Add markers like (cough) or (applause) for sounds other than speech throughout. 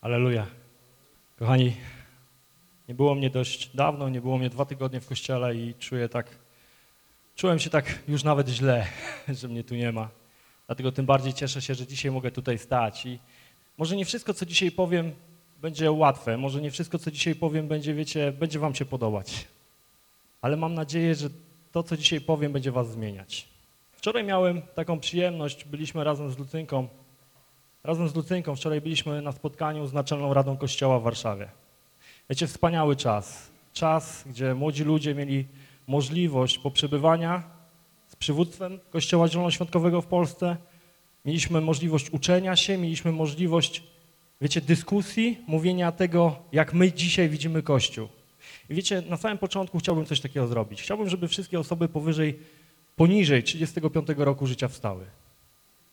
Aleluja. Kochani, nie było mnie dość dawno, nie było mnie dwa tygodnie w kościele i czuję tak, czułem się tak już nawet źle, (laughs) że mnie tu nie ma. Dlatego tym bardziej cieszę się, że dzisiaj mogę tutaj stać i może nie wszystko, co dzisiaj powiem, będzie łatwe, może nie wszystko, co dzisiaj powiem, będzie, wiecie, będzie wam się podobać. Ale mam nadzieję, że to, co dzisiaj powiem, będzie was zmieniać. Wczoraj miałem taką przyjemność, byliśmy razem z Lucynką, razem z Lucynką wczoraj byliśmy na spotkaniu z Naczelną Radą Kościoła w Warszawie. Wiecie, wspaniały czas. Czas, gdzie młodzi ludzie mieli możliwość poprzebywania z przywództwem Kościoła Zielonoświątkowego w Polsce. Mieliśmy możliwość uczenia się, mieliśmy możliwość, wiecie, dyskusji, mówienia tego, jak my dzisiaj widzimy Kościół. I wiecie, na samym początku chciałbym coś takiego zrobić. Chciałbym, żeby wszystkie osoby powyżej, poniżej 35 roku życia wstały.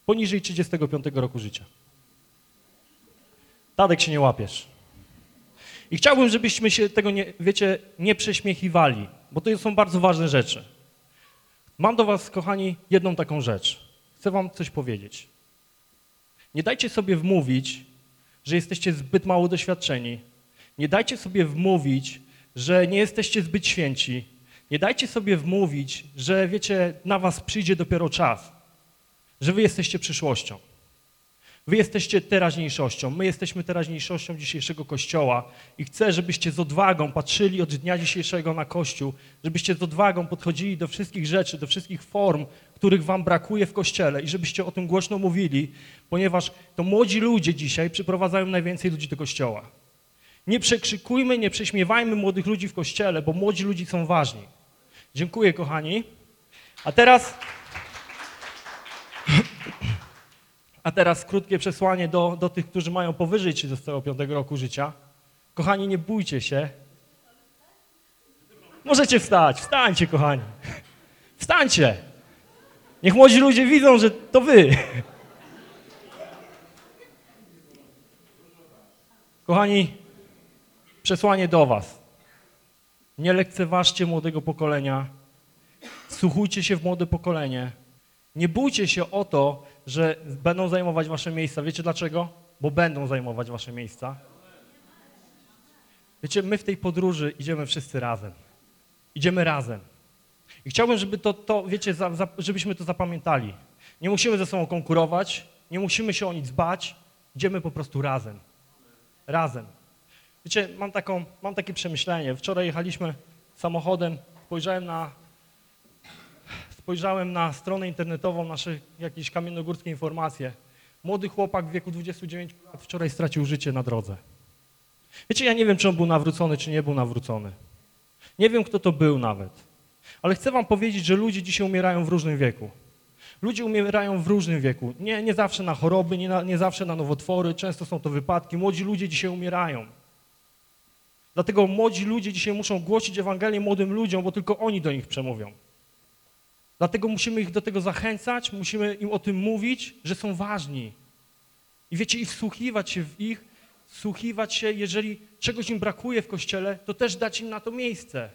Poniżej 35 roku życia. Tadek się nie łapiesz. I chciałbym, żebyśmy się tego, nie, wiecie, nie prześmiechiwali, bo to są bardzo ważne rzeczy. Mam do was, kochani, jedną taką rzecz. Chcę wam coś powiedzieć. Nie dajcie sobie wmówić, że jesteście zbyt mało doświadczeni. Nie dajcie sobie wmówić, że nie jesteście zbyt święci. Nie dajcie sobie wmówić, że wiecie, na was przyjdzie dopiero czas. Że wy jesteście przyszłością. Wy jesteście teraźniejszością, my jesteśmy teraźniejszością dzisiejszego Kościoła i chcę, żebyście z odwagą patrzyli od dnia dzisiejszego na Kościół, żebyście z odwagą podchodzili do wszystkich rzeczy, do wszystkich form, których wam brakuje w Kościele i żebyście o tym głośno mówili, ponieważ to młodzi ludzie dzisiaj przyprowadzają najwięcej ludzi do Kościoła. Nie przekrzykujmy, nie prześmiewajmy młodych ludzi w Kościele, bo młodzi ludzie są ważni. Dziękuję, kochani. A teraz... A teraz krótkie przesłanie do, do tych, którzy mają powyżej 35 roku życia. Kochani, nie bójcie się. Możecie wstać, wstańcie, kochani. Wstańcie. Niech młodzi ludzie widzą, że to wy. Kochani, przesłanie do was. Nie lekceważcie młodego pokolenia. Wsłuchujcie się w młode pokolenie. Nie bójcie się o to, że będą zajmować wasze miejsca. Wiecie dlaczego? Bo będą zajmować wasze miejsca. Wiecie, my w tej podróży idziemy wszyscy razem. Idziemy razem. I chciałbym, żeby to, to wiecie, za, za, żebyśmy to zapamiętali. Nie musimy ze sobą konkurować, nie musimy się o nic bać, idziemy po prostu razem. Razem. Wiecie, mam, taką, mam takie przemyślenie. Wczoraj jechaliśmy samochodem, spojrzałem na, spojrzałem na stronę internetową, nasze jakieś kamiennogórskie informacje. Młody chłopak w wieku 29 lat wczoraj stracił życie na drodze. Wiecie, ja nie wiem, czy on był nawrócony, czy nie był nawrócony. Nie wiem, kto to był nawet. Ale chcę wam powiedzieć, że ludzie dzisiaj umierają w różnym wieku. Ludzie umierają w różnym wieku. Nie, nie zawsze na choroby, nie, na, nie zawsze na nowotwory, często są to wypadki. Młodzi ludzie dzisiaj umierają. Dlatego młodzi ludzie dzisiaj muszą głosić Ewangelię młodym ludziom, bo tylko oni do nich przemówią. Dlatego musimy ich do tego zachęcać, musimy im o tym mówić, że są ważni. I wiecie, i wsłuchiwać się w ich, wsłuchiwać się, jeżeli czegoś im brakuje w Kościele, to też dać im na to miejsce.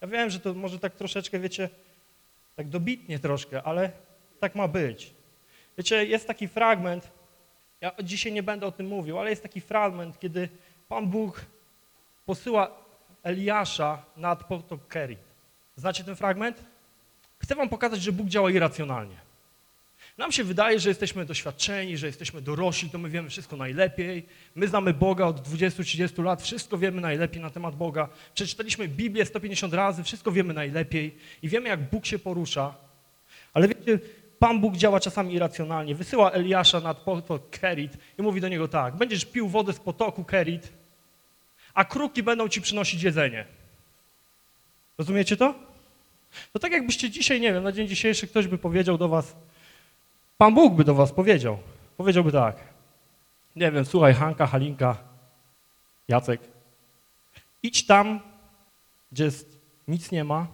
Ja wiem, że to może tak troszeczkę, wiecie, tak dobitnie troszkę, ale tak ma być. Wiecie, jest taki fragment, ja dzisiaj nie będę o tym mówił, ale jest taki fragment, kiedy Pan Bóg posyła Eliasza nad potok Kerit. Znacie ten fragment? Chcę wam pokazać, że Bóg działa irracjonalnie. Nam się wydaje, że jesteśmy doświadczeni, że jesteśmy dorośli, to my wiemy wszystko najlepiej. My znamy Boga od 20-30 lat, wszystko wiemy najlepiej na temat Boga. Przeczytaliśmy Biblię 150 razy, wszystko wiemy najlepiej i wiemy, jak Bóg się porusza. Ale wiecie, Pan Bóg działa czasami irracjonalnie. Wysyła Eliasza nad potok Kerit i mówi do niego tak, będziesz pił wodę z potoku Kerit, a kruki będą ci przynosić jedzenie. Rozumiecie to? To tak jakbyście dzisiaj, nie wiem, na dzień dzisiejszy ktoś by powiedział do was, Pan Bóg by do was powiedział, powiedziałby tak, nie wiem, słuchaj Hanka, Halinka, Jacek, idź tam, gdzie jest, nic nie ma,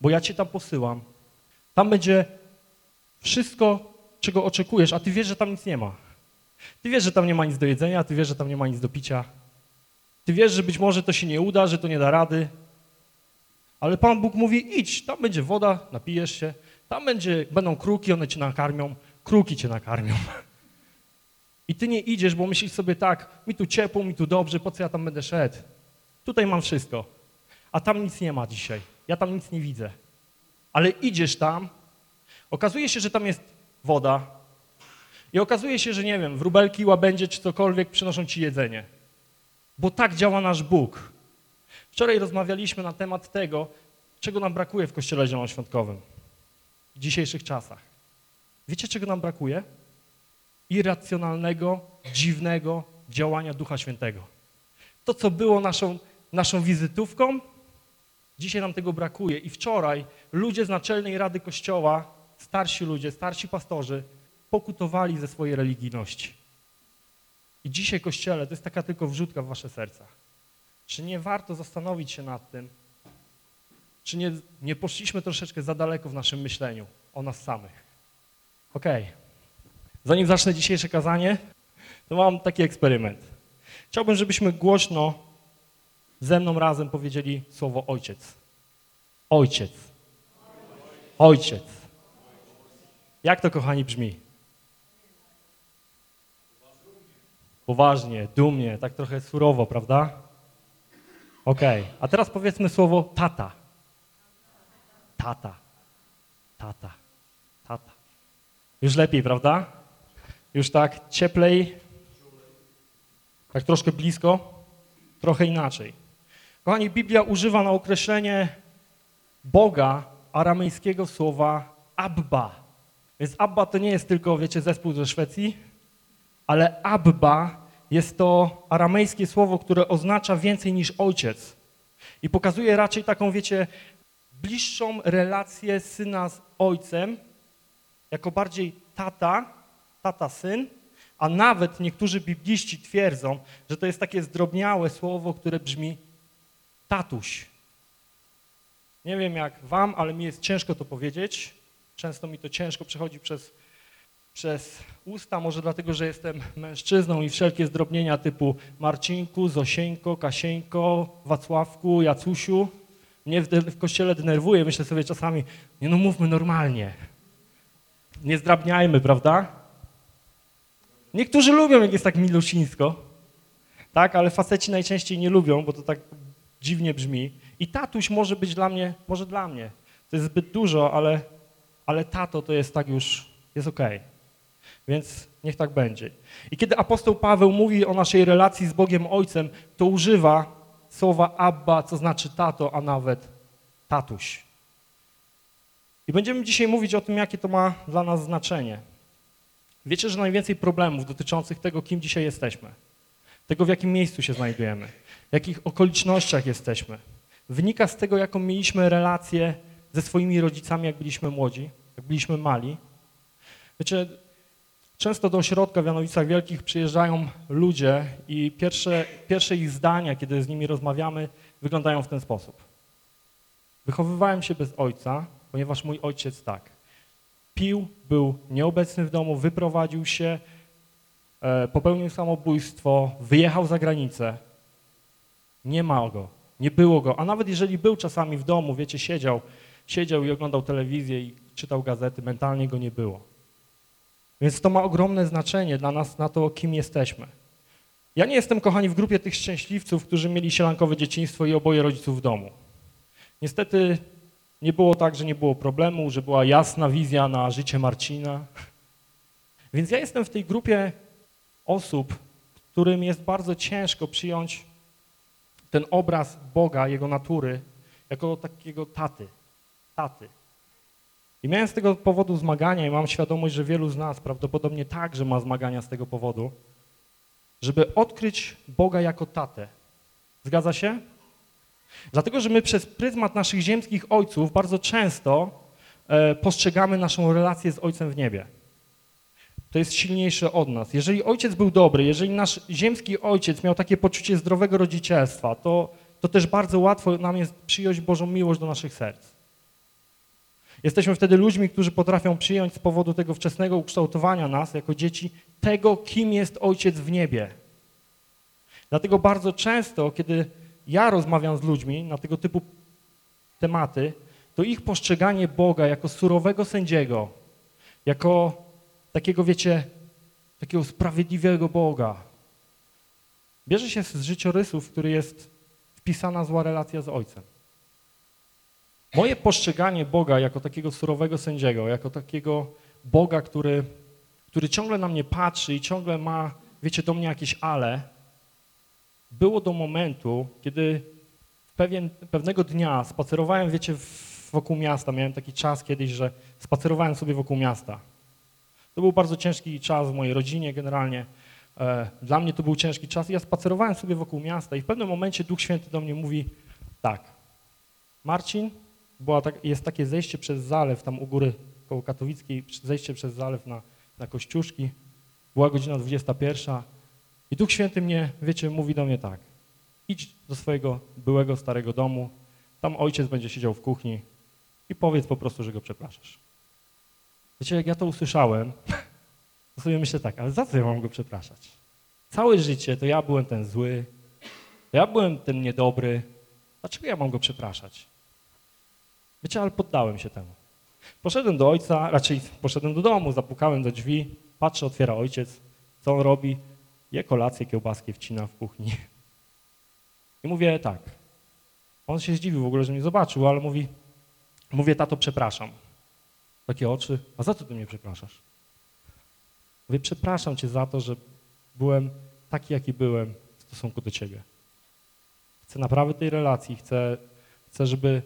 bo ja cię tam posyłam. Tam będzie wszystko, czego oczekujesz, a ty wiesz, że tam nic nie ma. Ty wiesz, że tam nie ma nic do jedzenia, ty wiesz, że tam nie ma nic do picia. Ty wiesz, że być może to się nie uda, że to nie da rady, ale Pan Bóg mówi, idź, tam będzie woda, napijesz się, tam będzie, będą kruki, one cię nakarmią, kruki cię nakarmią. I ty nie idziesz, bo myślisz sobie tak, mi tu ciepło, mi tu dobrze, po co ja tam będę szedł? Tutaj mam wszystko, a tam nic nie ma dzisiaj. Ja tam nic nie widzę. Ale idziesz tam, okazuje się, że tam jest woda i okazuje się, że nie wiem, wróbelki, łabędzie czy cokolwiek przynoszą ci jedzenie. Bo tak działa nasz Bóg. Wczoraj rozmawialiśmy na temat tego, czego nam brakuje w Kościele Zielonoświątkowym w dzisiejszych czasach. Wiecie, czego nam brakuje? Irracjonalnego, dziwnego działania Ducha Świętego. To, co było naszą, naszą wizytówką, dzisiaj nam tego brakuje. I wczoraj ludzie z Naczelnej Rady Kościoła, starsi ludzie, starsi pastorzy, pokutowali ze swojej religijności. I dzisiaj, Kościele, to jest taka tylko wrzutka w wasze serca. Czy nie warto zastanowić się nad tym, czy nie, nie poszliśmy troszeczkę za daleko w naszym myśleniu o nas samych? Okej. Zanim zacznę dzisiejsze kazanie, to mam taki eksperyment. Chciałbym, żebyśmy głośno ze mną razem powiedzieli słowo ojciec. Ojciec. Ojciec. Jak to, kochani, brzmi? Poważnie, dumnie, tak trochę surowo, prawda? Okej. A teraz powiedzmy słowo tata. Tata. Tata. Tata. Już lepiej, prawda? Już tak cieplej. Tak troszkę blisko. Trochę inaczej. Kochani, Biblia używa na określenie Boga aramejskiego słowa Abba. Więc Abba to nie jest tylko, wiecie, zespół ze Szwecji, ale Abba jest to aramejskie słowo, które oznacza więcej niż ojciec. I pokazuje raczej taką, wiecie, bliższą relację syna z ojcem, jako bardziej tata, tata-syn, a nawet niektórzy bibliści twierdzą, że to jest takie zdrobniałe słowo, które brzmi tatuś. Nie wiem jak wam, ale mi jest ciężko to powiedzieć. Często mi to ciężko przechodzi przez, przez usta, może dlatego, że jestem mężczyzną i wszelkie zdrobnienia typu Marcinku, Zosieńko, Kasieńko, Wacławku, Jacusiu mnie w, w kościele denerwuje. Myślę sobie czasami, nie no mówmy normalnie. Nie zdrabniajmy, prawda? Niektórzy lubią, jak jest tak milusińsko, tak, ale faceci najczęściej nie lubią, bo to tak dziwnie brzmi. I tatuś może być dla mnie, może dla mnie. To jest zbyt dużo, ale, ale tato to jest tak już, jest okej. Okay. Więc niech tak będzie. I kiedy apostoł Paweł mówi o naszej relacji z Bogiem Ojcem, to używa słowa Abba, co znaczy tato, a nawet tatuś. I będziemy dzisiaj mówić o tym, jakie to ma dla nas znaczenie. Wiecie, że najwięcej problemów dotyczących tego, kim dzisiaj jesteśmy, tego, w jakim miejscu się znajdujemy, w jakich okolicznościach jesteśmy, wynika z tego, jaką mieliśmy relację ze swoimi rodzicami, jak byliśmy młodzi, jak byliśmy mali. Wiecie, często do ośrodka w Janowicach Wielkich przyjeżdżają ludzie i pierwsze, pierwsze ich zdania, kiedy z nimi rozmawiamy, wyglądają w ten sposób. Wychowywałem się bez ojca, ponieważ mój ojciec tak. Pił, był nieobecny w domu, wyprowadził się, e, popełnił samobójstwo, wyjechał za granicę. Nie ma go, nie było go. A nawet jeżeli był czasami w domu, wiecie, siedział, siedział i oglądał telewizję i czytał gazety, mentalnie go nie było. Więc to ma ogromne znaczenie dla nas na to, kim jesteśmy. Ja nie jestem, kochani, w grupie tych szczęśliwców, którzy mieli sielankowe dzieciństwo i oboje rodziców w domu. Niestety nie było tak, że nie było problemu, że była jasna wizja na życie Marcina. (laughs) Więc ja jestem w tej grupie osób, którym jest bardzo ciężko przyjąć ten obraz Boga, Jego natury, jako takiego taty, taty. I miałem z tego powodu zmagania i mam świadomość, że wielu z nas prawdopodobnie także ma zmagania z tego powodu, żeby odkryć Boga jako tatę. Zgadza się? Dlatego, że my przez pryzmat naszych ziemskich ojców bardzo często e, postrzegamy naszą relację z Ojcem w niebie. To jest silniejsze od nas. Jeżeli ojciec był dobry, jeżeli nasz ziemski ojciec miał takie poczucie zdrowego rodzicielstwa, to, to też bardzo łatwo nam jest przyjąć Bożą miłość do naszych serc. Jesteśmy wtedy ludźmi, którzy potrafią przyjąć z powodu tego wczesnego ukształtowania nas jako dzieci tego, kim jest Ojciec w niebie. Dlatego bardzo często, kiedy ja rozmawiam z ludźmi na tego typu tematy, to ich postrzeganie Boga jako surowego sędziego, jako takiego, wiecie, takiego sprawiedliwego Boga. Bierze się z życiorysów, który jest wpisana zła relacja z Ojcem. Moje postrzeganie Boga jako takiego surowego sędziego, jako takiego Boga, który, który ciągle na mnie patrzy i ciągle ma, wiecie, do mnie jakieś ale, było do momentu, kiedy pewien, pewnego dnia spacerowałem, wiecie, wokół miasta. Miałem taki czas kiedyś, że spacerowałem sobie wokół miasta. To był bardzo ciężki czas w mojej rodzinie generalnie. E, dla mnie to był ciężki czas. Ja spacerowałem sobie wokół miasta i w pewnym momencie Duch Święty do mnie mówi tak. Marcin, była tak, jest takie zejście przez zalew tam u góry koło Katowickiej, zejście przez zalew na, na Kościuszki. Była godzina 21 i Duch Święty mnie, wiecie, mówi do mnie tak. Idź do swojego byłego starego domu, tam ojciec będzie siedział w kuchni i powiedz po prostu, że go przepraszasz. Wiecie, jak ja to usłyszałem, (laughs) to sobie myślę tak, ale za co ja mam go przepraszać? Całe życie to ja byłem ten zły, ja byłem ten niedobry, dlaczego ja mam go przepraszać? Wiecie, ale poddałem się temu. Poszedłem do ojca, raczej poszedłem do domu, zapukałem do drzwi, patrzę, otwiera ojciec, co on robi? Je kolację, kiełbaskę wcina w kuchni. I mówię tak. On się zdziwił w ogóle, że mnie zobaczył, ale mówi, mówię, tato, przepraszam. Takie oczy, a za co ty mnie przepraszasz? Mówię, przepraszam cię za to, że byłem taki, jaki byłem w stosunku do ciebie. Chcę naprawy tej relacji, chcę, chcę, żeby,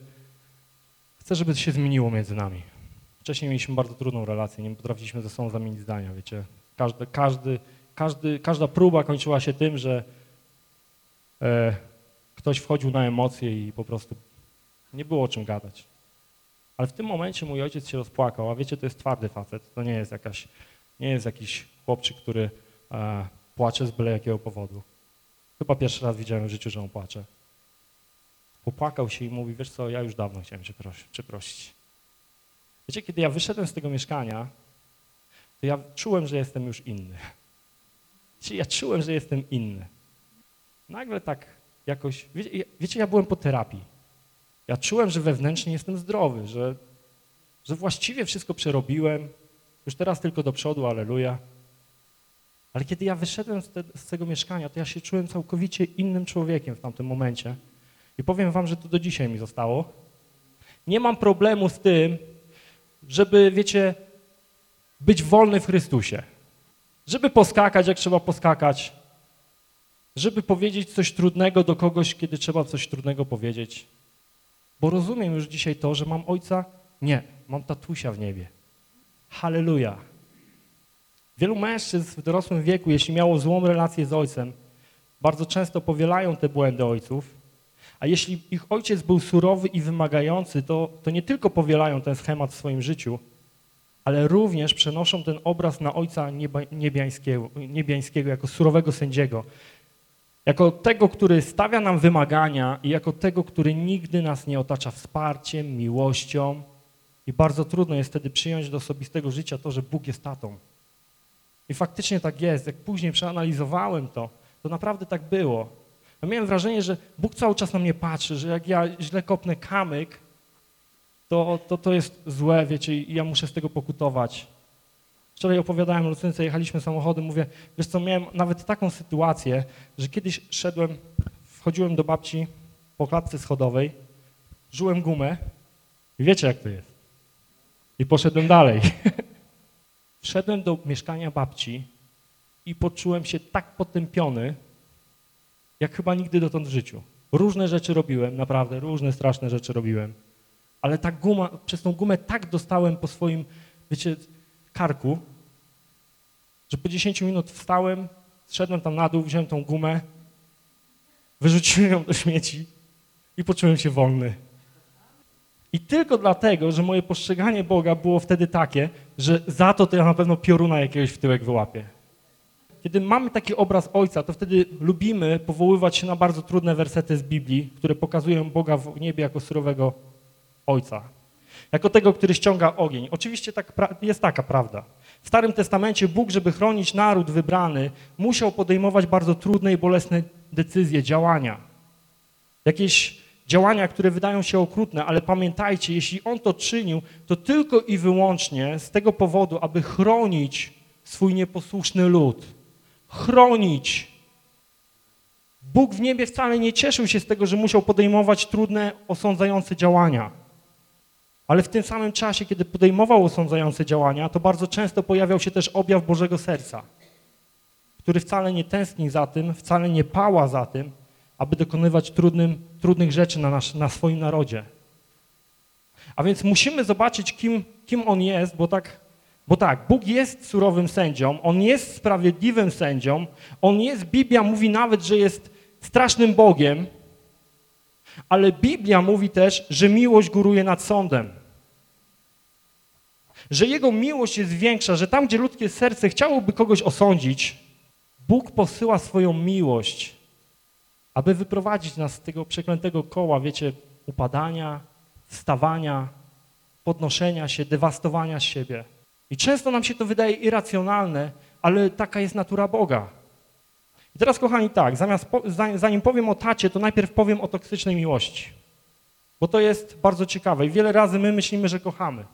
chcę, żeby się zmieniło między nami. Wcześniej mieliśmy bardzo trudną relację, nie potrafiliśmy ze sobą zamienić zdania, wiecie. Każdy, każdy, każdy, każda próba kończyła się tym, że e, ktoś wchodził na emocje i po prostu nie było o czym gadać. Ale w tym momencie mój ojciec się rozpłakał, a wiecie, to jest twardy facet, to nie jest, jakaś, nie jest jakiś chłopczyk, który e, płacze z byle jakiego powodu. Chyba pierwszy raz widziałem w życiu, że on płacze. Popłakał się i mówi, wiesz co, ja już dawno chciałem cię przeprosić. Wiecie, kiedy ja wyszedłem z tego mieszkania, to ja czułem, że jestem już inny. Wiecie, ja czułem, że jestem inny. Nagle tak jakoś, wiecie, wiecie, ja byłem po terapii. Ja czułem, że wewnętrznie jestem zdrowy, że, że właściwie wszystko przerobiłem, już teraz tylko do przodu, aleluja. Ale kiedy ja wyszedłem z, te, z, tego mieszkania, to ja się czułem całkowicie innym człowiekiem w tamtym momencie. I powiem wam, że to do dzisiaj mi zostało. Nie mam problemu z tym, żeby, wiecie, być wolny w Chrystusie. Żeby poskakać, jak trzeba poskakać. Żeby powiedzieć coś trudnego do kogoś, kiedy trzeba coś trudnego powiedzieć. Bo rozumiem już dzisiaj to, że mam ojca? Nie, mam tatusia w niebie. Halleluja. Wielu mężczyzn w dorosłym wieku, jeśli miało złą relację z ojcem, bardzo często powielają te błędy ojców, a jeśli ich ojciec był surowy i wymagający, to, to nie tylko powielają ten schemat w swoim życiu, ale również przenoszą ten obraz na ojca niebiańskiego, niebiańskiego jako surowego sędziego, jako tego, który stawia nam wymagania i jako tego, który nigdy nas nie otacza wsparciem, miłością i bardzo trudno jest wtedy przyjąć do osobistego życia to, że Bóg jest tatą. I faktycznie tak jest. Jak później przeanalizowałem to, to naprawdę tak było. Ja miałem wrażenie, że Bóg cały czas na mnie patrzy, że jak ja źle kopnę kamyk, to, to, to jest złe, wiecie, i ja muszę z tego pokutować. Wczoraj opowiadałem Lucynce, jechaliśmy samochodem, mówię, wiesz co, miałem nawet taką sytuację, że kiedyś szedłem, wchodziłem do babci po klatce schodowej, żyłem gumę i wiecie jak to jest. I poszedłem dalej. (laughs) Wszedłem do mieszkania babci i poczułem się tak potępiony, jak chyba nigdy dotąd w życiu. Różne rzeczy robiłem, naprawdę, różne straszne rzeczy robiłem. Ale ta guma, przez tą gumę tak dostałem po swoim, wiecie, karku, że po 10 minut wstałem, zszedłem tam na dół, wziąłem tą gumę, wyrzuciłem ją do śmieci i poczułem się wolny. I tylko dlatego, że moje postrzeganie Boga było wtedy takie, że za to to ja na pewno pioruna jakiegoś w tyłek wyłapię. Kiedy mamy taki obraz Ojca, to wtedy lubimy powoływać się na bardzo trudne wersety z Biblii, które pokazują Boga w niebie jako surowego Ojca. Jako tego, który ściąga ogień. Oczywiście tak, jest taka prawda. W Starym Testamencie Bóg, żeby chronić naród wybrany, musiał podejmować bardzo trudne i bolesne decyzje, działania. Jakieś działania, które wydają się okrutne, ale pamiętajcie, jeśli On to czynił, to tylko i wyłącznie z tego powodu, aby chronić swój nieposłuszny lud, chronić. Bóg w niebie wcale nie cieszył się z tego, że musiał podejmować trudne, osądzające działania. Ale w tym samym czasie, kiedy podejmował osądzające działania, to bardzo często pojawiał się też objaw Bożego Serca, który wcale nie tęskni za tym, wcale nie pała za tym, aby dokonywać trudnym, trudnych rzeczy na, nasz, na swoim narodzie. A więc musimy zobaczyć, kim, kim On jest, bo tak, bo tak, Bóg jest surowym sędzią, On jest sprawiedliwym sędzią, On jest, Biblia mówi nawet, że jest strasznym Bogiem, ale Biblia mówi też, że miłość góruje nad sądem. Że Jego miłość jest większa, że tam, gdzie ludzkie serce chciałoby kogoś osądzić, Bóg posyła swoją miłość, aby wyprowadzić nas z tego przeklętego koła, wiecie, upadania, wstawania, podnoszenia się, dewastowania siebie. I często nam się to wydaje irracjonalne, ale taka jest natura Boga. I teraz, kochani, tak, zamiast, zanim powiem o tacie, to najpierw powiem o toksycznej miłości. Bo to jest bardzo ciekawe i wiele razy my myślimy, że kochamy.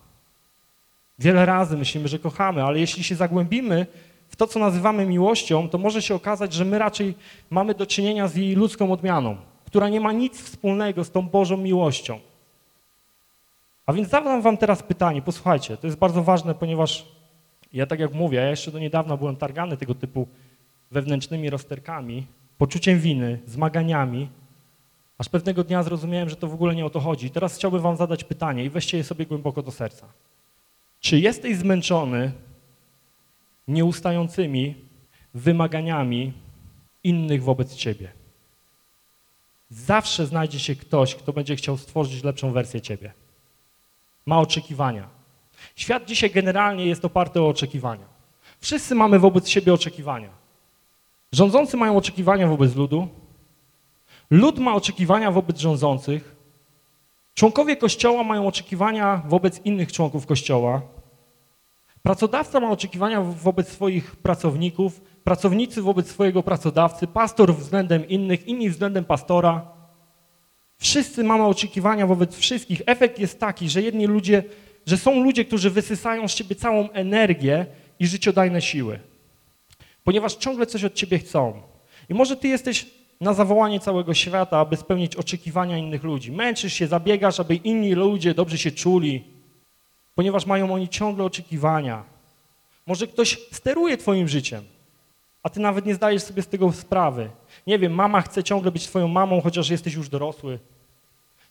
Wiele razy myślimy, że kochamy, ale jeśli się zagłębimy w to, co nazywamy miłością, to może się okazać, że my raczej mamy do czynienia z jej ludzką odmianą, która nie ma nic wspólnego z tą Bożą miłością. A więc zadam wam teraz pytanie, posłuchajcie, to jest bardzo ważne, ponieważ ja tak jak mówię, ja jeszcze do niedawna byłem targany tego typu wewnętrznymi rozterkami, poczuciem winy, zmaganiami, aż pewnego dnia zrozumiałem, że to w ogóle nie o to chodzi. Teraz chciałbym wam zadać pytanie i weźcie je sobie głęboko do serca. Czy jesteś zmęczony nieustającymi wymaganiami innych wobec ciebie? Zawsze znajdzie się ktoś, kto będzie chciał stworzyć lepszą wersję ciebie. Ma oczekiwania. Świat dzisiaj generalnie jest oparty o oczekiwania. Wszyscy mamy wobec siebie oczekiwania. Rządzący mają oczekiwania wobec ludu, lud ma oczekiwania wobec rządzących, członkowie Kościoła mają oczekiwania wobec innych członków Kościoła, pracodawca ma oczekiwania wobec swoich pracowników, pracownicy wobec swojego pracodawcy, pastor względem innych, inni względem pastora. Wszyscy mamy oczekiwania wobec wszystkich. Efekt jest taki, że jedni ludzie, że są ludzie, którzy wysysają z siebie całą energię i życiodajne siły ponieważ ciągle coś od ciebie chcą. I może ty jesteś na zawołanie całego świata, aby spełnić oczekiwania innych ludzi. Męczysz się, zabiegasz, aby inni ludzie dobrze się czuli, ponieważ mają oni ciągle oczekiwania. Może ktoś steruje twoim życiem, a ty nawet nie zdajesz sobie z tego sprawy. Nie wiem, mama chce ciągle być twoją mamą, chociaż jesteś już dorosły.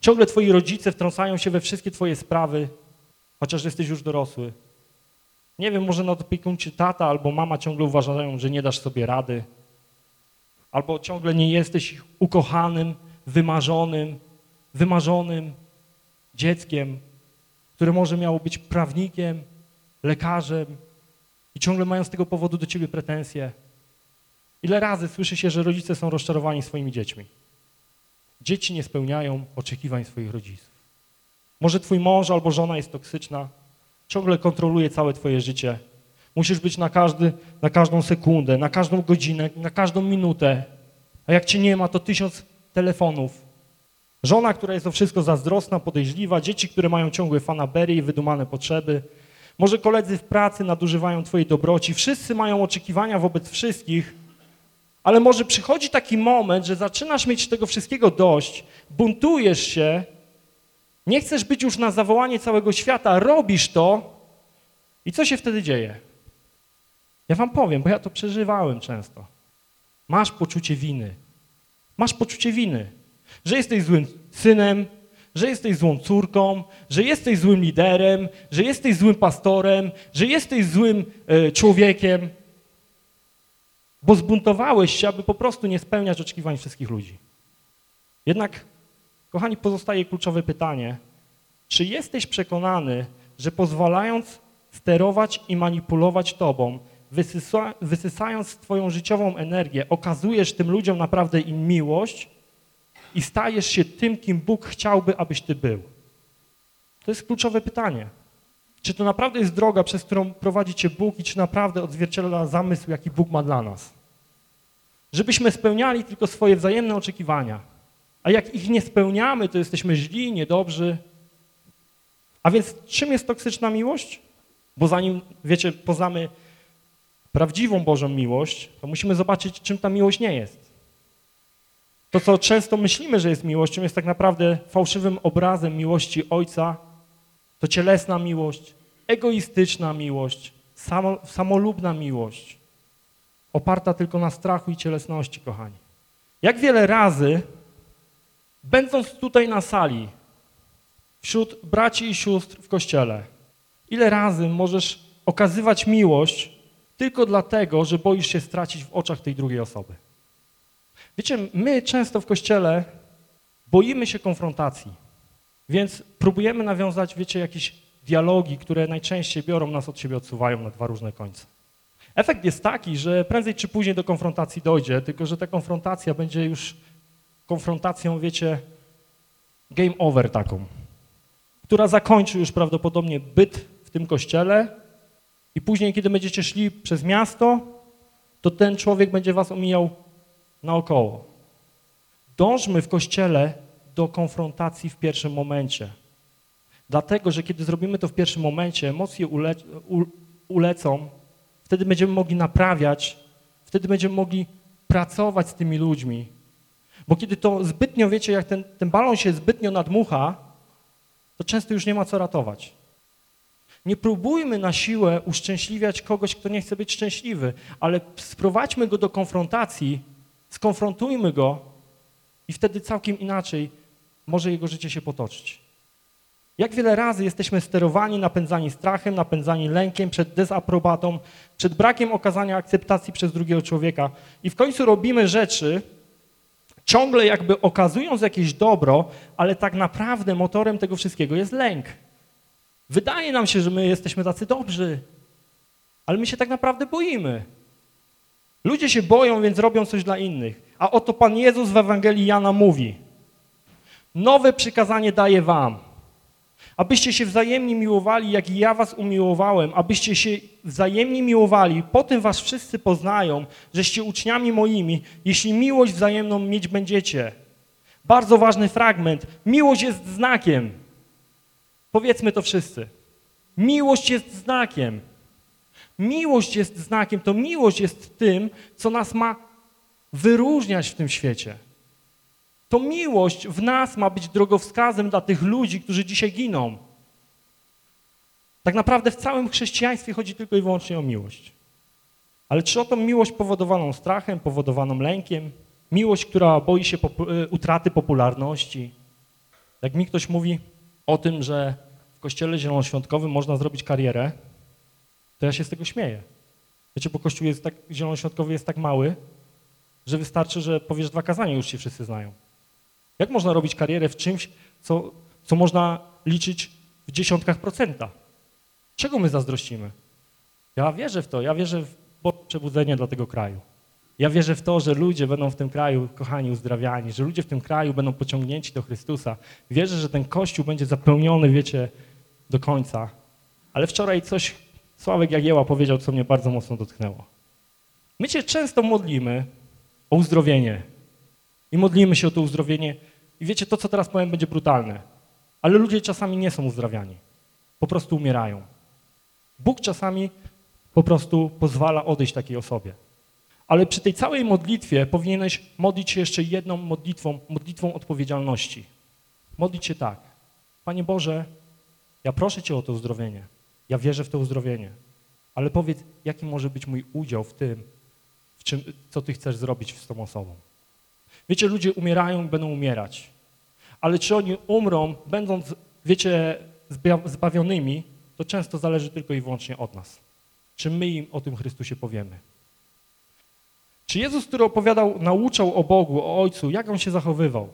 Ciągle twoi rodzice wtrącają się we wszystkie twoje sprawy, chociaż jesteś już dorosły. Nie wiem, może nadopiekuńczy tata albo mama ciągle uważają, że nie dasz sobie rady. Albo ciągle nie jesteś ukochanym, wymarzonym, wymarzonym dzieckiem, które może miało być prawnikiem, lekarzem i ciągle mają z tego powodu do ciebie pretensje. Ile razy słyszy się, że rodzice są rozczarowani swoimi dziećmi. Dzieci nie spełniają oczekiwań swoich rodziców. Może twój mąż albo żona jest toksyczna, ciągle kontroluje całe twoje życie. Musisz być na, każdy, na każdą sekundę, na każdą godzinę, na każdą minutę. A jak cię nie ma, to tysiąc telefonów. Żona, która jest o wszystko zazdrosna, podejrzliwa, dzieci, które mają ciągłe fanaberie i wydumane potrzeby. Może koledzy w pracy nadużywają twojej dobroci. Wszyscy mają oczekiwania wobec wszystkich, ale może przychodzi taki moment, że zaczynasz mieć tego wszystkiego dość, buntujesz się nie chcesz być już na zawołanie całego świata, robisz to i co się wtedy dzieje? Ja wam powiem, bo ja to przeżywałem często. Masz poczucie winy. Masz poczucie winy, że jesteś złym synem, że jesteś złą córką, że jesteś złym liderem, że jesteś złym pastorem, że jesteś złym y, człowiekiem, bo zbuntowałeś się, aby po prostu nie spełniać oczekiwań wszystkich ludzi. Jednak Kochani, pozostaje kluczowe pytanie. Czy jesteś przekonany, że pozwalając sterować i manipulować tobą, wysysa, wysysając twoją życiową energię, okazujesz tym ludziom naprawdę im miłość i stajesz się tym, kim Bóg chciałby, abyś ty był? To jest kluczowe pytanie. Czy to naprawdę jest droga, przez którą prowadzi cię Bóg i czy naprawdę odzwierciedla zamysł, jaki Bóg ma dla nas? Żebyśmy spełniali tylko swoje wzajemne oczekiwania, a jak ich nie spełniamy, to jesteśmy źli, niedobrzy. A więc czym jest toksyczna miłość? Bo zanim, wiecie, poznamy prawdziwą Bożą miłość, to musimy zobaczyć, czym ta miłość nie jest. To, co często myślimy, że jest miłością, jest tak naprawdę fałszywym obrazem miłości Ojca. To cielesna miłość, egoistyczna miłość, samo, samolubna miłość, oparta tylko na strachu i cielesności, kochani. Jak wiele razy, będąc tutaj na sali, wśród braci i sióstr w kościele, ile razy możesz okazywać miłość tylko dlatego, że boisz się stracić w oczach tej drugiej osoby. Wiecie, my często w kościele boimy się konfrontacji, więc próbujemy nawiązać, wiecie, jakieś dialogi, które najczęściej biorą nas od siebie, odsuwają na dwa różne końce. Efekt jest taki, że prędzej czy później do konfrontacji dojdzie, tylko że ta konfrontacja będzie już konfrontacją, wiecie, game over taką, która zakończy już prawdopodobnie byt w tym kościele i później, kiedy będziecie szli przez miasto, to ten człowiek będzie was omijał naokoło. Dążmy w kościele do konfrontacji w pierwszym momencie. Dlatego, że kiedy zrobimy to w pierwszym momencie, emocje ule, u, ulecą, wtedy będziemy mogli naprawiać, wtedy będziemy mogli pracować z tymi ludźmi. Bo kiedy to zbytnio, wiecie, jak ten, ten balon się zbytnio nadmucha, to często już nie ma co ratować. Nie próbujmy na siłę uszczęśliwiać kogoś, kto nie chce być szczęśliwy, ale sprowadźmy go do konfrontacji, skonfrontujmy go i wtedy całkiem inaczej może jego życie się potoczyć. Jak wiele razy jesteśmy sterowani, napędzani strachem, napędzani lękiem przed dezaprobatą, przed brakiem okazania akceptacji przez drugiego człowieka i w końcu robimy rzeczy, ciągle jakby okazując jakieś dobro, ale tak naprawdę motorem tego wszystkiego jest lęk. Wydaje nam się, że my jesteśmy tacy dobrzy, ale my się tak naprawdę boimy. Ludzie się boją, więc robią coś dla innych. A oto Pan Jezus w Ewangelii Jana mówi, nowe przykazanie daję wam, abyście się wzajemnie miłowali, jak i ja was umiłowałem, abyście się wzajemnie miłowali, po tym was wszyscy poznają, żeście uczniami moimi, jeśli miłość wzajemną mieć będziecie. Bardzo ważny fragment. Miłość jest znakiem. Powiedzmy to wszyscy. Miłość jest znakiem. Miłość jest znakiem, to miłość jest tym, co nas ma wyróżniać w tym świecie. To miłość w nas ma być drogowskazem dla tych ludzi, którzy dzisiaj giną. Tak naprawdę w całym chrześcijaństwie chodzi tylko i wyłącznie o miłość. Ale czy o tą miłość powodowaną strachem, powodowaną lękiem, miłość, która boi się popu utraty popularności? Jak mi ktoś mówi, o tym, że w kościele zielonoświątkowym można zrobić karierę, to ja się z tego śmieję. Wiecie, bo kościół jest tak, zielonoświątkowy jest tak mały, że wystarczy, że powiesz dwa kazania, już się wszyscy znają. Jak można robić karierę w czymś, co, co można liczyć w dziesiątkach procenta? Czego my zazdrościmy? Ja wierzę w to, ja wierzę w przebudzenie dla tego kraju. Ja wierzę w to, że ludzie będą w tym kraju, kochani, uzdrawiani, że ludzie w tym kraju będą pociągnięci do Chrystusa. Wierzę, że ten Kościół będzie zapełniony, wiecie, do końca. Ale wczoraj coś Sławek Jagieła powiedział, co mnie bardzo mocno dotknęło. My się często modlimy o uzdrowienie i modlimy się o to uzdrowienie i wiecie, to co teraz powiem będzie brutalne, ale ludzie czasami nie są uzdrawiani, po prostu umierają. Bóg czasami po prostu pozwala odejść takiej osobie. Ale przy tej całej modlitwie powinieneś modlić się jeszcze jedną modlitwą, modlitwą odpowiedzialności. Modlić się tak. Panie Boże, ja proszę Cię o to uzdrowienie. Ja wierzę w to uzdrowienie. Ale powiedz, jaki może być mój udział w tym, w czym, co Ty chcesz zrobić z tą osobą. Wiecie, ludzie umierają i będą umierać. Ale czy oni umrą, będąc, wiecie, zbawionymi, to często zależy tylko i wyłącznie od nas. Czy my im o tym Chrystusie powiemy. Czy Jezus, który opowiadał, nauczał o Bogu, o Ojcu, jak On się zachowywał?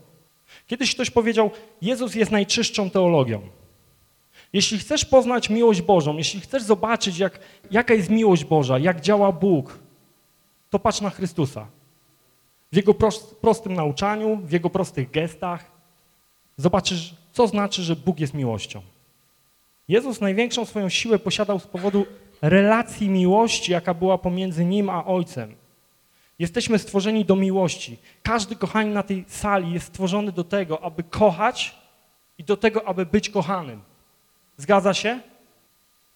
Kiedyś ktoś powiedział, Jezus jest najczystszą teologią. Jeśli chcesz poznać miłość Bożą, jeśli chcesz zobaczyć, jak, jaka jest miłość Boża, jak działa Bóg, to patrz na Chrystusa. W Jego prost, prostym nauczaniu, w Jego prostych gestach. Zobaczysz, co znaczy, że Bóg jest miłością. Jezus największą swoją siłę posiadał z powodu relacji miłości, jaka była pomiędzy Nim a Ojcem. Jesteśmy stworzeni do miłości. Każdy kochani na tej sali jest stworzony do tego, aby kochać i do tego, aby być kochanym. Zgadza się?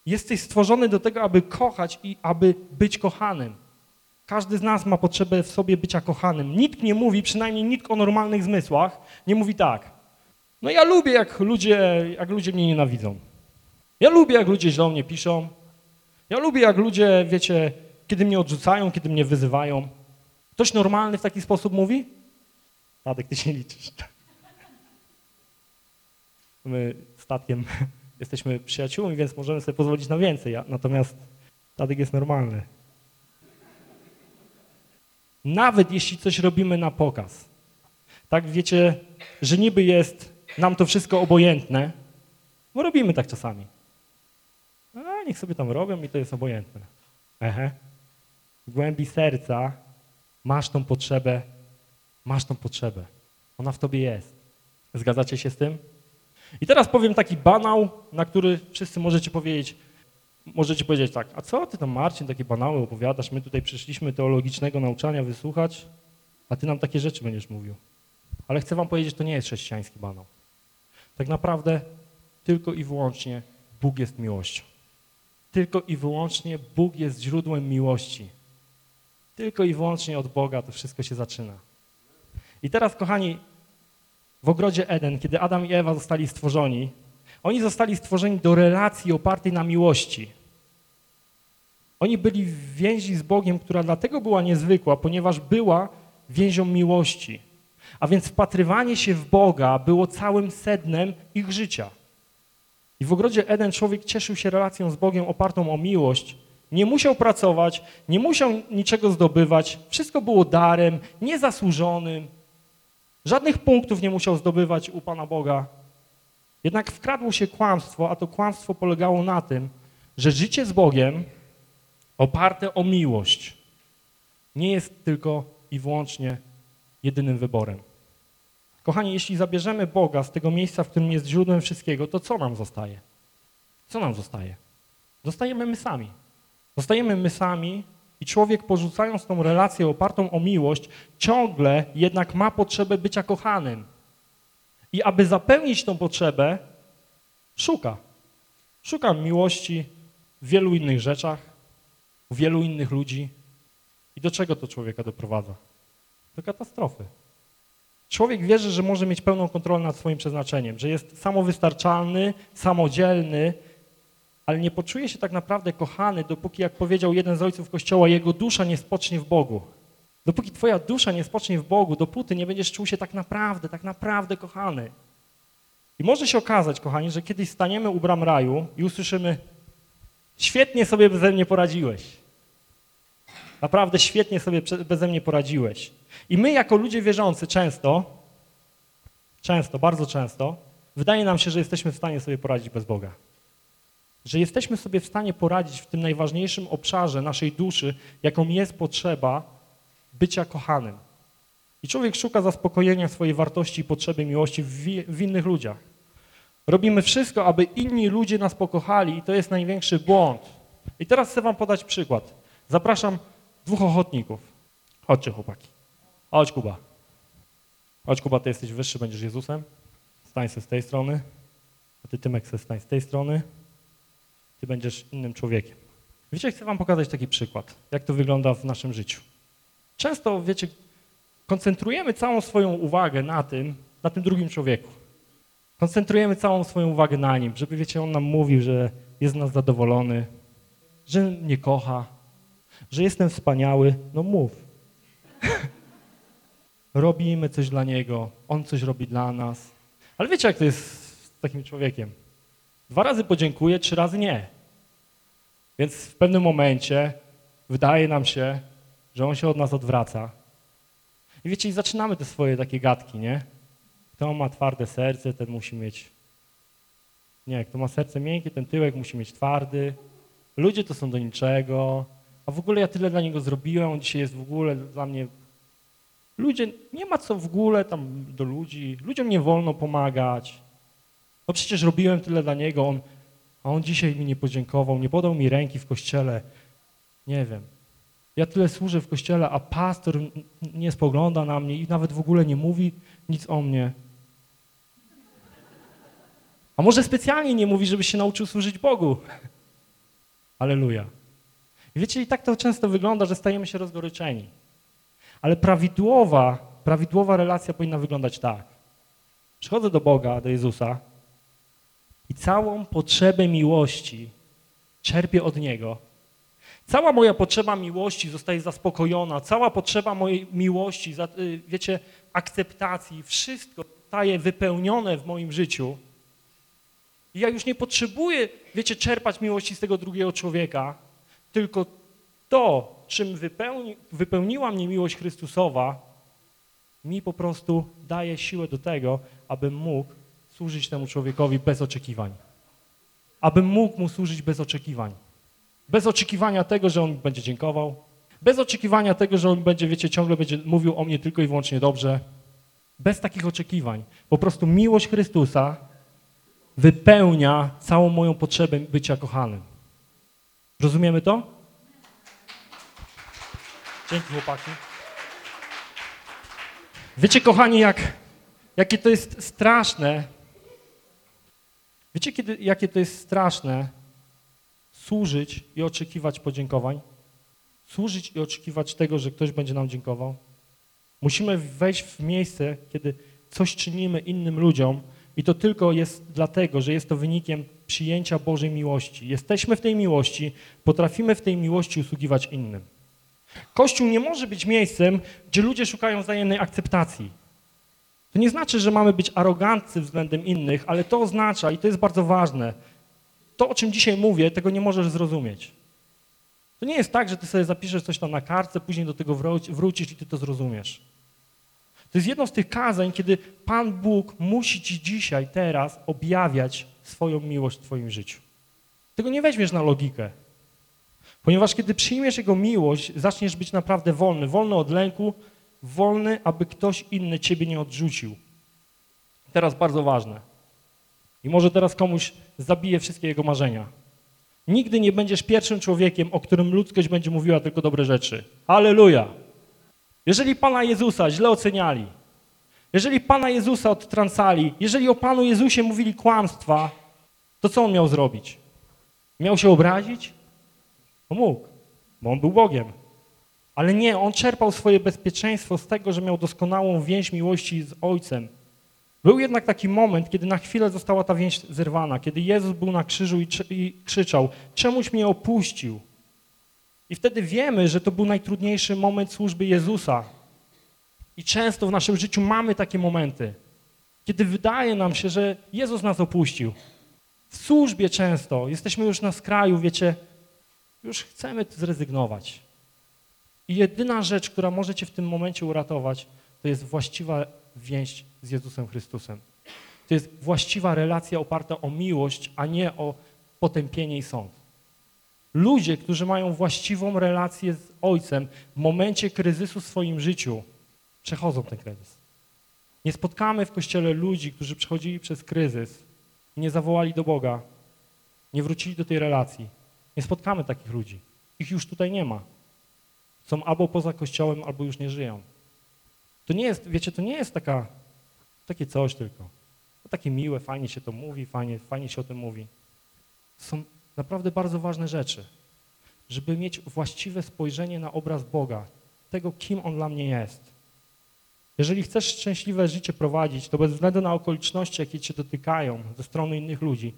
Jesteś stworzony do tego, aby kochać i aby być kochanym. Każdy z nas ma potrzebę w sobie bycia kochanym. Nikt nie mówi, przynajmniej nikt o normalnych zmysłach, nie mówi tak. No ja lubię, jak ludzie, jak ludzie mnie nienawidzą. Ja lubię, jak ludzie źle o mnie piszą. Ja lubię, jak ludzie, wiecie, kiedy mnie odrzucają, kiedy mnie wyzywają. Ktoś normalny w taki sposób mówi? Tadek, ty się liczysz. My statkiem (laughs) jesteśmy przyjaciółmi, więc możemy sobie pozwolić na więcej. Natomiast Tadek jest normalny. Nawet jeśli coś robimy na pokaz. Tak wiecie, że niby jest nam to wszystko obojętne, bo robimy tak czasami. A niech sobie tam robią i to jest obojętne. Ehe. W głębi serca masz tą potrzebę, masz tą potrzebę. Ona w tobie jest. Zgadzacie się z tym? I teraz powiem taki banał, na który wszyscy możecie powiedzieć, możecie powiedzieć tak, a co ty tam Marcin, takie banały opowiadasz, my tutaj przyszliśmy teologicznego nauczania wysłuchać, a ty nam takie rzeczy będziesz mówił. Ale chcę wam powiedzieć, to nie jest chrześcijański banał. Tak naprawdę tylko i wyłącznie Bóg jest miłością. Tylko i wyłącznie Bóg jest źródłem miłości. Tylko i wyłącznie od Boga to wszystko się zaczyna. I teraz, kochani, w ogrodzie Eden, kiedy Adam i Ewa zostali stworzeni, oni zostali stworzeni do relacji opartej na miłości. Oni byli w więzi z Bogiem, która dlatego była niezwykła, ponieważ była więzią miłości. A więc wpatrywanie się w Boga było całym sednem ich życia. I w ogrodzie Eden człowiek cieszył się relacją z Bogiem opartą o miłość. Nie musiał pracować, nie musiał niczego zdobywać. Wszystko było darem, niezasłużonym. Żadnych punktów nie musiał zdobywać u Pana Boga. Jednak wkradło się kłamstwo, a to kłamstwo polegało na tym, że życie z Bogiem oparte o miłość nie jest tylko i wyłącznie jedynym wyborem. Kochani, jeśli zabierzemy Boga z tego miejsca, w którym jest źródłem wszystkiego, to co nam zostaje? Co nam zostaje? Zostajemy my sami. Zostajemy my sami i człowiek porzucając tą relację opartą o miłość, ciągle jednak ma potrzebę bycia kochanym. I aby zapełnić tą potrzebę, szuka. Szuka miłości w wielu innych rzeczach, u wielu innych ludzi. I do czego to człowieka doprowadza? Do katastrofy. Człowiek wierzy, że może mieć pełną kontrolę nad swoim przeznaczeniem, że jest samowystarczalny, samodzielny, ale nie poczuje się tak naprawdę kochany, dopóki, jak powiedział jeden z ojców Kościoła, jego dusza nie spocznie w Bogu. Dopóki twoja dusza nie spocznie w Bogu, dopóty nie będziesz czuł się tak naprawdę, tak naprawdę kochany. I może się okazać, kochani, że kiedyś staniemy u bram raju i usłyszymy świetnie sobie beze mnie poradziłeś. Naprawdę świetnie sobie beze mnie poradziłeś. I my jako ludzie wierzący często, często, bardzo często, wydaje nam się, że jesteśmy w stanie sobie poradzić bez Boga. Że jesteśmy sobie w stanie poradzić w tym najważniejszym obszarze naszej duszy, jaką jest potrzeba bycia kochanym. I człowiek szuka zaspokojenia swojej wartości i potrzeby miłości w, w innych ludziach. Robimy wszystko, aby inni ludzie nas pokochali i to jest największy błąd. I teraz chcę wam podać przykład. Zapraszam dwóch ochotników. Chodźcie chłopaki. Chodź Kuba. Chodź Kuba, ty jesteś wyższy, będziesz Jezusem. Stań se z tej strony. A ty Tymek se stań z tej strony. Ty będziesz innym człowiekiem. Wiecie, chcę wam pokazać taki przykład, jak to wygląda w naszym życiu. Często, wiecie, koncentrujemy całą swoją uwagę na tym, na tym drugim człowieku. Koncentrujemy całą swoją uwagę na nim, żeby, wiecie, on nam mówił, że jest z nas zadowolony, że mnie kocha, że jestem wspaniały. No mów. (laughs) Robimy coś dla niego, on coś robi dla nas. Ale wiecie, jak to jest z takim człowiekiem? Dwa razy podziękuję, trzy razy nie. Więc w pewnym momencie wydaje nam się, że on się od nas odwraca. I wiecie, i zaczynamy te swoje takie gadki, nie? Kto ma twarde serce, ten musi mieć... Nie, kto ma serce miękkie, ten tyłek musi mieć twardy. Ludzie to są do niczego. A w ogóle ja tyle dla niego zrobiłem, on dzisiaj jest w ogóle dla mnie... Ludzie, nie ma co w ogóle tam do ludzi, ludziom nie wolno pomagać. No przecież robiłem tyle dla niego, on, a on dzisiaj mi nie podziękował, nie podał mi ręki w kościele. Nie wiem. Ja tyle służę w kościele, a pastor nie spogląda na mnie i nawet w ogóle nie mówi nic o mnie. A może specjalnie nie mówi, żeby się nauczył służyć Bogu? Aleluja. Wiecie, i tak to często wygląda, że stajemy się rozgoryczeni. Ale prawidłowa, prawidłowa relacja powinna wyglądać tak. Przychodzę do Boga, do Jezusa i całą potrzebę miłości czerpię od Niego. Cała moja potrzeba miłości zostaje zaspokojona, cała potrzeba mojej miłości, y, wiecie, akceptacji, wszystko zostaje wypełnione w moim życiu. I ja już nie potrzebuję, wiecie, czerpać miłości z tego drugiego człowieka, tylko to, czym wypełni, wypełniła mnie miłość Chrystusowa, mi po prostu daje siłę do tego, abym mógł służyć temu człowiekowi bez oczekiwań. Abym mógł mu służyć bez oczekiwań. Bez oczekiwania tego, że on będzie dziękował. Bez oczekiwania tego, że on będzie, wiecie, ciągle będzie mówił o mnie tylko i wyłącznie dobrze. Bez takich oczekiwań. Po prostu miłość Chrystusa wypełnia całą moją potrzebę bycia kochanym. Rozumiemy to? Dzięki chłopaki. Wiecie, kochani, jak, jakie to jest straszne. Wiecie, kiedy, jakie to jest straszne służyć i oczekiwać podziękowań? Służyć i oczekiwać tego, że ktoś będzie nam dziękował? Musimy wejść w miejsce, kiedy coś czynimy innym ludziom i to tylko jest dlatego, że jest to wynikiem przyjęcia Bożej miłości. Jesteśmy w tej miłości, potrafimy w tej miłości usługiwać innym. Kościół nie może być miejscem, gdzie ludzie szukają wzajemnej akceptacji. To nie znaczy, że mamy być aroganccy względem innych, ale to oznacza, i to jest bardzo ważne, to, o czym dzisiaj mówię, tego nie możesz zrozumieć. To nie jest tak, że ty sobie zapiszesz coś tam na kartce, później do tego wróci- wrócisz i ty to zrozumiesz. To jest jedno z tych kazań, kiedy Pan Bóg musi ci dzisiaj, teraz objawiać swoją miłość w twoim życiu. Tego nie weźmiesz na logikę. Ponieważ kiedy przyjmiesz Jego miłość, zaczniesz być naprawdę wolny. Wolny od lęku, wolny, aby ktoś inny ciebie nie odrzucił. Teraz bardzo ważne. I może teraz komuś zabije wszystkie jego marzenia. Nigdy nie będziesz pierwszym człowiekiem, o którym ludzkość będzie mówiła tylko dobre rzeczy. Aleluja! Jeżeli Pana Jezusa źle oceniali, jeżeli Pana Jezusa odtrącali, jeżeli o Panu Jezusie mówili kłamstwa, to co On miał zrobić? Miał się obrazić? No mógł, bo On był Bogiem. Ale nie, On czerpał swoje bezpieczeństwo z tego, że miał doskonałą więź miłości z Ojcem. Był jednak taki moment, kiedy na chwilę została ta więź zerwana, kiedy Jezus był na krzyżu i, i krzyczał, czemuś mnie opuścił. I wtedy wiemy, że to był najtrudniejszy moment służby Jezusa. I często w naszym życiu mamy takie momenty, kiedy wydaje nam się, że Jezus nas opuścił. W służbie często jesteśmy już na skraju, wiecie, już chcemy zrezygnować. I jedyna rzecz, która może cię w tym momencie uratować, to jest właściwa więź z Jezusem Chrystusem. To jest właściwa relacja oparta o miłość, a nie o potępienie i sąd. Ludzie, którzy mają właściwą relację z Ojcem w momencie kryzysu w swoim życiu, przechodzą ten kryzys. Nie spotkamy w Kościele ludzi, którzy przechodzili przez kryzys, nie zawołali do Boga, nie wrócili do tej relacji. Nie spotkamy takich ludzi. Ich już tutaj nie ma. Są albo poza Kościołem, albo już nie żyją. To nie jest, wiecie, to nie jest taka, takie coś tylko. To takie miłe, fajnie się to mówi, fajnie, fajnie się o tym mówi. Są naprawdę bardzo ważne rzeczy, żeby mieć właściwe spojrzenie na obraz Boga, tego, kim On dla mnie jest. Jeżeli chcesz szczęśliwe życie prowadzić, to bez względu na okoliczności, jakie cię dotykają ze strony innych ludzi,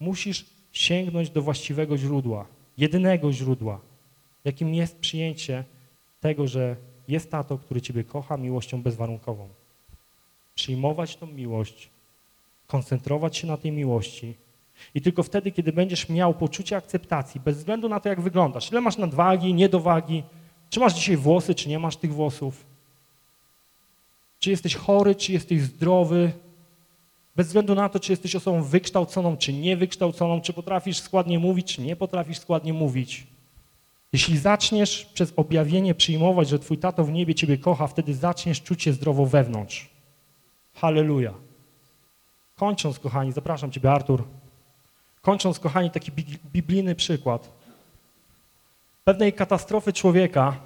musisz sięgnąć do właściwego źródła, jedynego źródła, jakim jest przyjęcie tego, że jest tato, który ciebie kocha miłością bezwarunkową. Przyjmować tą miłość, koncentrować się na tej miłości i tylko wtedy, kiedy będziesz miał poczucie akceptacji, bez względu na to, jak wyglądasz, ile masz nadwagi, niedowagi, czy masz dzisiaj włosy, czy nie masz tych włosów, czy jesteś chory, czy jesteś zdrowy, bez względu na to, czy jesteś osobą wykształconą, czy niewykształconą, czy potrafisz składnie mówić, czy nie potrafisz składnie mówić. Jeśli zaczniesz przez objawienie przyjmować, że twój tato w niebie ciebie kocha, wtedy zaczniesz czuć się zdrowo wewnątrz. Halleluja. Kończąc, kochani, zapraszam ciebie, Artur. Kończąc, kochani, taki bi- biblijny przykład. Pewnej katastrofy człowieka,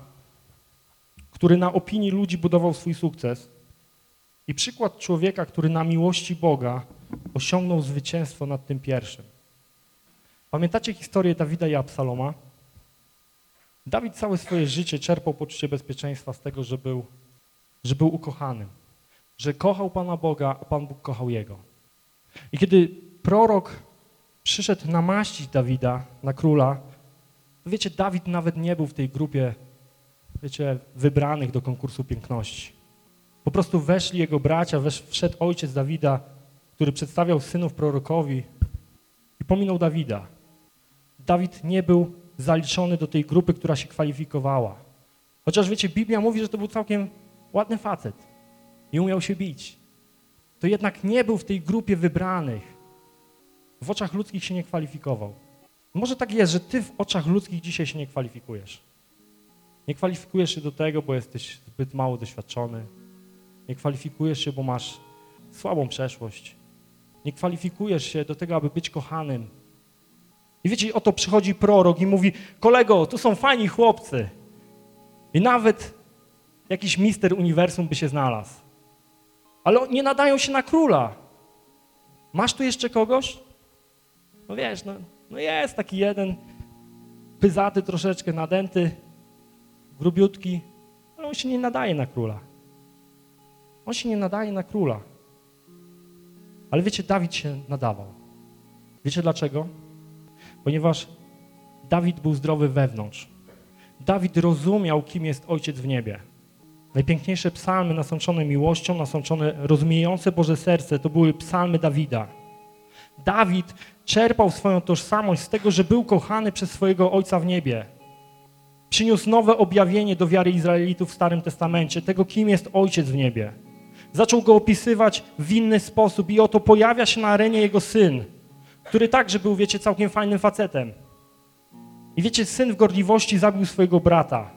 który na opinii ludzi budował swój sukces i przykład człowieka, który na miłości Boga osiągnął zwycięstwo nad tym pierwszym. Pamiętacie historię Dawida i Absaloma? Dawid całe swoje życie czerpał poczucie bezpieczeństwa z tego, że był, że był ukochanym, że kochał Pana Boga, a Pan Bóg kochał jego. I kiedy prorok przyszedł namaścić Dawida na króla, to wiecie, Dawid nawet nie był w tej grupie, wiecie, wybranych do konkursu piękności. Po prostu weszli jego bracia, wesz, wszedł ojciec Dawida, który przedstawiał synów prorokowi i pominął Dawida. Dawid nie był zaliczony do tej grupy, która się kwalifikowała. Chociaż wiecie, Biblia mówi, że to był całkiem ładny facet i umiał się bić. To jednak nie był w tej grupie wybranych. W oczach ludzkich się nie kwalifikował. Może tak jest, że ty w oczach ludzkich dzisiaj się nie kwalifikujesz. Nie kwalifikujesz się do tego, bo jesteś zbyt mało doświadczony. Nie kwalifikujesz się, bo masz słabą przeszłość. Nie kwalifikujesz się do tego, aby być kochanym. I wiecie, oto przychodzi prorok i mówi, kolego, tu są fajni chłopcy. I nawet jakiś mister uniwersum by się znalazł. Ale nie nadają się na króla. Masz tu jeszcze kogoś? No wiesz, no, no jest taki jeden, pyzaty troszeczkę, nadęty, grubiutki, ale on się nie nadaje na króla. On się nie nadaje na króla. Ale wiecie, Dawid się nadawał. Wiecie dlaczego? Ponieważ Dawid był zdrowy wewnątrz. Dawid rozumiał, kim jest Ojciec w niebie. Najpiękniejsze psalmy nasączone miłością, nasączone rozumiejące Boże serce, to były psalmy Dawida. Dawid czerpał swoją tożsamość z tego, że był kochany przez swojego Ojca w niebie. Przyniósł nowe objawienie do wiary Izraelitów w Starym Testamencie, tego, kim jest Ojciec w niebie. Zaczął go opisywać w inny sposób i oto pojawia się na arenie jego syn, który także był, wiecie, całkiem fajnym facetem. I wiecie, syn w gorliwości zabił swojego brata.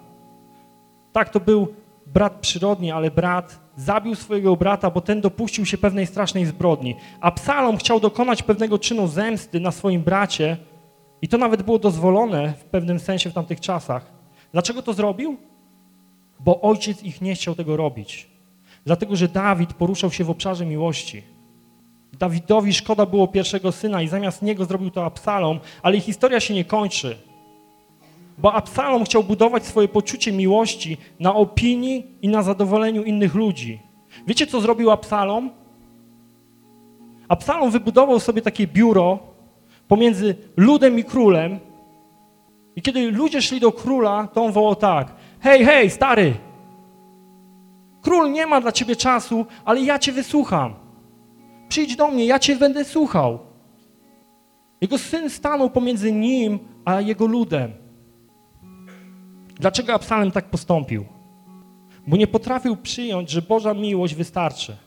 Tak, to był brat przyrodni, ale brat zabił swojego brata, bo ten dopuścił się pewnej strasznej zbrodni. A Psalom chciał dokonać pewnego czynu zemsty na swoim bracie i to nawet było dozwolone w pewnym sensie w tamtych czasach. Dlaczego to zrobił? Bo ojciec ich nie chciał tego robić. Dlatego, że Dawid poruszał się w obszarze miłości. Dawidowi szkoda było pierwszego syna i zamiast niego zrobił to Absalom, ale historia się nie kończy. Bo Absalom chciał budować swoje poczucie miłości na opinii i na zadowoleniu innych ludzi. Wiecie, co zrobił Absalom? Absalom wybudował sobie takie biuro pomiędzy ludem i królem i kiedy ludzie szli do króla, to on wołał tak, hej, hej, stary, król nie ma dla ciebie czasu, ale ja cię wysłucham. Przyjdź do mnie, ja cię będę słuchał. Jego syn stanął pomiędzy nim a jego ludem. Dlaczego Absalom tak postąpił? Bo nie potrafił przyjąć, że Boża miłość wystarczy.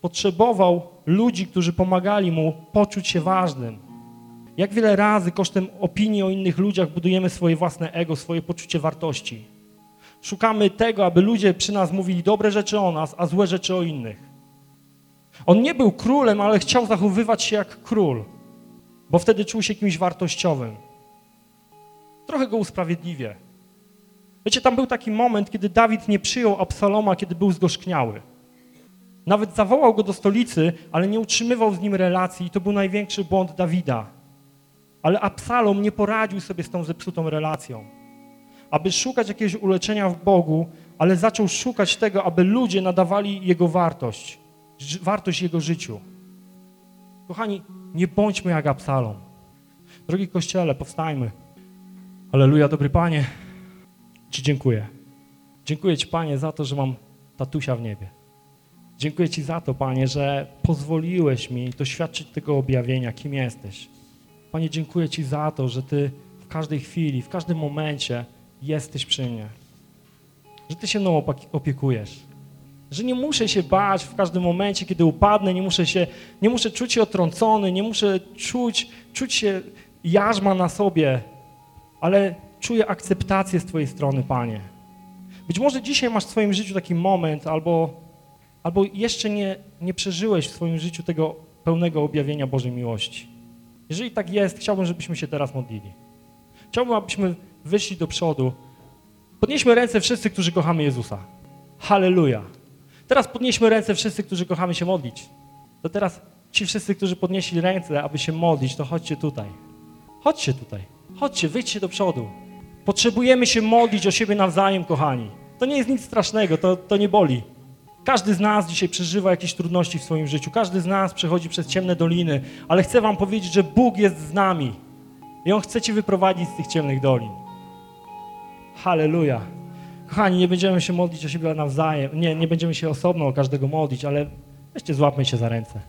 Potrzebował ludzi, którzy pomagali mu poczuć się ważnym. Jak wiele razy kosztem opinii o innych ludziach budujemy swoje własne ego, swoje poczucie wartości. Szukamy tego, aby ludzie przy nas mówili dobre rzeczy o nas, a złe rzeczy o innych. On nie był królem, ale chciał zachowywać się jak król, bo wtedy czuł się kimś wartościowym. Trochę go usprawiedliwie. Wiecie, tam był taki moment, kiedy Dawid nie przyjął Absaloma, kiedy był zgorzkniały. Nawet zawołał go do stolicy, ale nie utrzymywał z nim relacji i to był największy błąd Dawida. Ale Absalom nie poradził sobie z tą zepsutą relacją. Aby szukać jakiegoś uleczenia w Bogu, ale zaczął szukać tego, aby ludzie nadawali jego wartość, wartość jego życiu. Kochani, nie bądźmy jak Absalom. Drogi Kościele, powstajmy. Aleluja, dobry Panie. Ci dziękuję. Dziękuję Ci, Panie, za to, że mam tatusia w niebie. Dziękuję Ci za to, Panie, że pozwoliłeś mi doświadczyć tego objawienia, kim jesteś. Panie, dziękuję Ci za to, że Ty w każdej chwili, w każdym momencie jesteś przy mnie. Że Ty się mną opiekujesz. Że nie muszę się bać w każdym momencie, kiedy upadnę, nie muszę, się, nie muszę czuć się otrącony, nie muszę czuć, czuć się jarzma na sobie, ale czuję akceptację z Twojej strony, Panie. Być może dzisiaj masz w swoim życiu taki moment, albo, albo jeszcze nie, nie przeżyłeś w swoim życiu tego pełnego objawienia Bożej miłości. Jeżeli tak jest, chciałbym, żebyśmy się teraz modlili. Chciałbym, abyśmy wyszli do przodu. Podnieśmy ręce wszyscy, którzy kochamy Jezusa. Halleluja. Teraz podnieśmy ręce wszyscy, którzy kochamy się modlić. To teraz ci wszyscy, którzy podnieśli ręce, aby się modlić, to chodźcie tutaj. Chodźcie tutaj. Chodźcie, wyjdźcie do przodu. Potrzebujemy się modlić o siebie nawzajem, kochani. To nie jest nic strasznego, to, to nie boli. Każdy z nas dzisiaj przeżywa jakieś trudności w swoim życiu. Każdy z nas przechodzi przez ciemne doliny, ale chcę wam powiedzieć, że Bóg jest z nami. I On chce cię wyprowadzić z tych ciemnych dolin. Halleluja. Kochani, nie będziemy się modlić o siebie nawzajem. Nie, nie będziemy się osobno o każdego modlić, ale weźcie, złapmy się za ręce.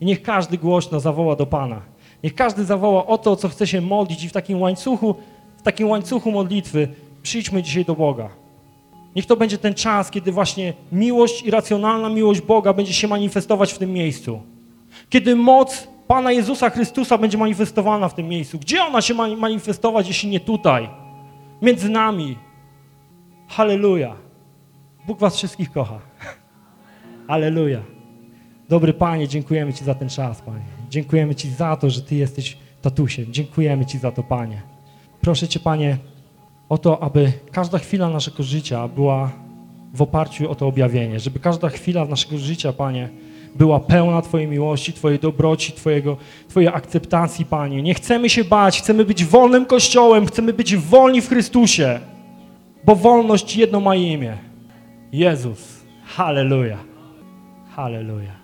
I niech każdy głośno zawoła do Pana. Niech każdy zawoła o to, o co chce się modlić i w takim łańcuchu, w takim łańcuchu modlitwy przyjdźmy dzisiaj do Boga. Niech to będzie ten czas, kiedy właśnie miłość i racjonalna miłość Boga będzie się manifestować w tym miejscu. Kiedy moc Pana Jezusa Chrystusa będzie manifestowana w tym miejscu. Gdzie ona się ma manifestować, jeśli nie tutaj? Między nami. Halleluja. Bóg was wszystkich kocha. Halleluja. Dobry Panie, dziękujemy Ci za ten czas, Panie. Dziękujemy Ci za to, że Ty jesteś tatusiem. Dziękujemy Ci za to, Panie. Proszę Cię, Panie, o to, aby każda chwila naszego życia była w oparciu o to objawienie, żeby każda chwila naszego życia, Panie, była pełna Twojej miłości, Twojej dobroci, Twojego, Twojej akceptacji, Panie. Nie chcemy się bać, chcemy być wolnym Kościołem, chcemy być wolni w Chrystusie, bo wolność jedno ma imię. Jezus. Halleluja. Halleluja.